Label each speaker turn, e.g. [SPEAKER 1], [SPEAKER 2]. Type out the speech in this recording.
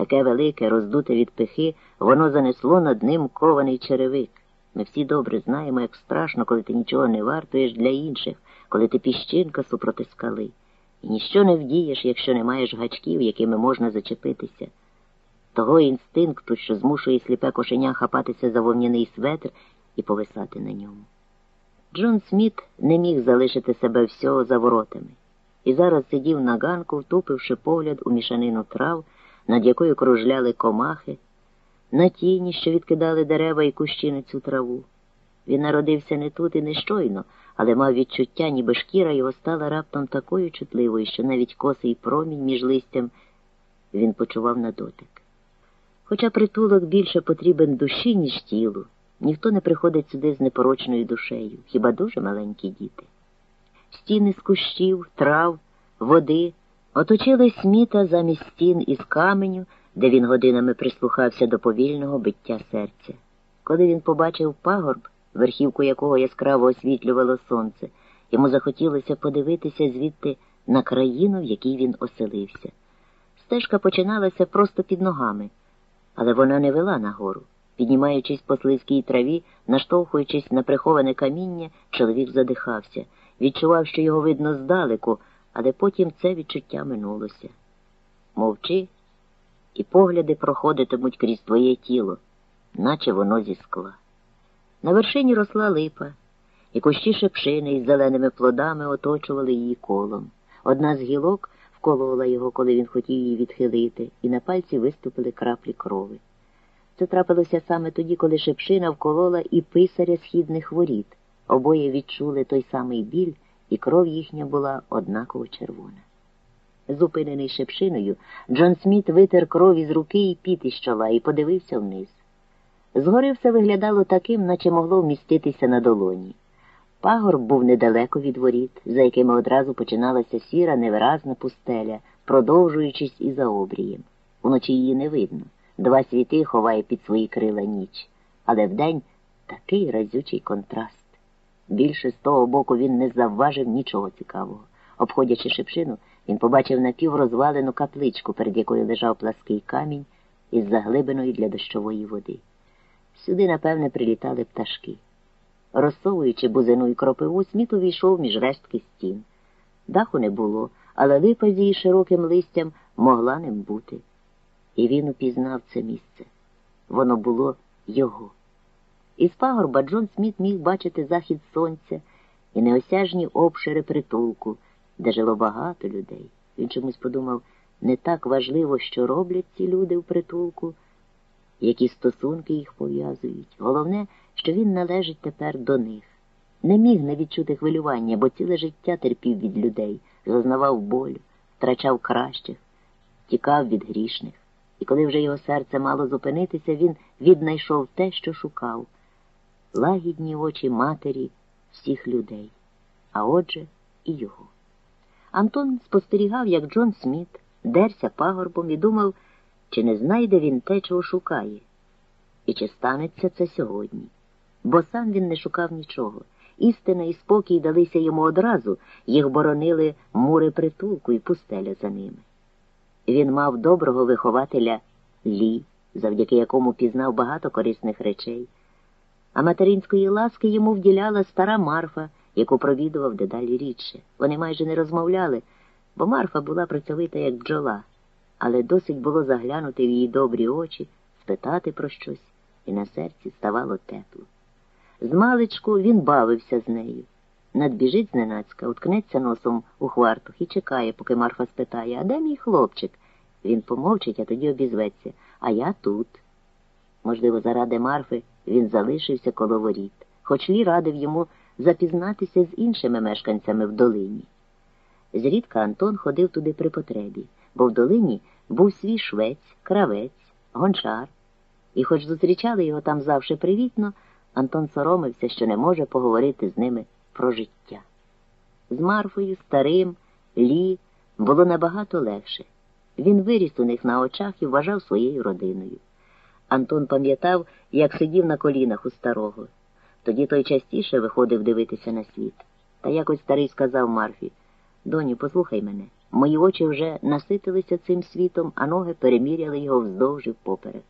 [SPEAKER 1] Таке велике, роздуте від пихи, воно занесло над ним кований черевик. Ми всі добре знаємо, як страшно, коли ти нічого не вартуєш для інших, коли ти піщинка супроти скали. І ніщо не вдієш, якщо не маєш гачків, якими можна зачепитися. Того інстинкту, що змушує сліпе кошеня хапатися за вовняний светр і повисати на ньому. Джон Сміт не міг залишити себе всього за воротами, і зараз сидів на ганку, втупивши погляд у мішанину трав, над якою кружляли комахи, на тіні, що відкидали дерева і кущі на цю траву. Він народився не тут і не щойно, але мав відчуття, ніби шкіра його стала раптом такою чутливою, що навіть косий промінь між листям він почував на дотик. Хоча притулок більше потрібен душі, ніж тілу, ніхто не приходить сюди з непорочною душею, хіба дуже маленькі діти. Стіни з кущів, трав, води оточили сміта замість стін із каменю, де він годинами прислухався до повільного биття серця. Коли він побачив пагорб, верхівку якого яскраво освітлювало сонце, йому захотілося подивитися звідти на країну, в якій він оселився. Стежка починалася просто під ногами, але вона не вела нагору. Піднімаючись по слизькій траві, наштовхуючись на приховане каміння, чоловік задихався, відчував, що його видно здалеку, але потім це відчуття минулося. Мовчи, і погляди проходитимуть крізь твоє тіло, наче воно зі скла. На вершині росла липа, і кущі шепшини із зеленими плодами оточували її колом. Одна з гілок вколола його, коли він хотів її відхилити, і на пальці виступили краплі крови. Це трапилося саме тоді, коли шепшина вколола і писаря східних воріт. Обоє відчули той самий біль, і кров їхня була однаково червона. Зупинений шепшиною, Джон Сміт витер кров із руки і піт із чола і подивився вниз. Згори все виглядало таким, наче могло вміститися на долоні. Пагорб був недалеко від воріт, за якими одразу починалася сіра, невиразна пустеля, продовжуючись і за обрієм. Уночі її не видно. Два світи ховає під свої крила ніч, але вдень такий разючий контраст. Більше з того боку він не завважив нічого цікавого. Обходячи шипшину, він побачив напіврозвалену капличку, перед якою лежав плаский камінь із заглибиною для дощової води. Сюди, напевне, прилітали пташки. Розсовуючи бузину і кропиву, сміт увійшов між рештки стін. Даху не було, але липа з її широким листям могла ним бути. І він упізнав це місце. Воно було його. Із пагорба Джон Сміт міг бачити захід сонця і неосяжні обшири притулку, де жило багато людей. Він чомусь подумав, не так важливо, що роблять ці люди в притулку, які стосунки їх пов'язують. Головне, що він належить тепер до них. Не міг не відчути хвилювання, бо ціле життя терпів від людей, зазнавав болю, втрачав кращих, тікав від грішних. І коли вже його серце мало зупинитися, він віднайшов те, що шукав лагідні очі матері всіх людей, а отже, і його. Антон спостерігав, як Джон Сміт дерся пагорбом і думав, чи не знайде він те, чого шукає, і чи станеться це сьогодні. Бо сам він не шукав нічого. Істина і спокій далися йому одразу, їх боронили мури притулку і пустеля за ними. Він мав доброго вихователя Лі, завдяки якому пізнав багато корисних речей, а материнської ласки йому вділяла стара Марфа, яку провідував дедалі рідше. Вони майже не розмовляли, бо Марфа була працьовита, як бджола, але досить було заглянути в її добрі очі, спитати про щось, і на серці ставало тепло. Змалечку він бавився з нею. Надбіжить зненацька, уткнеться носом у хвартух і чекає, поки Марфа спитає, а де мій хлопчик? Він помовчить, а тоді обізветься. А я тут. Можливо, заради Марфи він залишився коло воріт, хоч Лі радив йому запізнатися з іншими мешканцями в долині. Зрідка Антон ходив туди при потребі, бо в долині був свій швець, кравець, гончар, і, хоч зустрічали його там завжди привітно, Антон соромився, що не може поговорити з ними про життя. З Марфою, старим, Лі було набагато легше. Він виріс у них на очах і вважав своєю родиною. Антон пам'ятав, як сидів на колінах у старого. Тоді той частіше виходив дивитися на світ. Та якось старий сказав Марфі Доню, послухай мене, Мої очі вже наситилися цим світом, а ноги переміряли його вздовж і впоперек.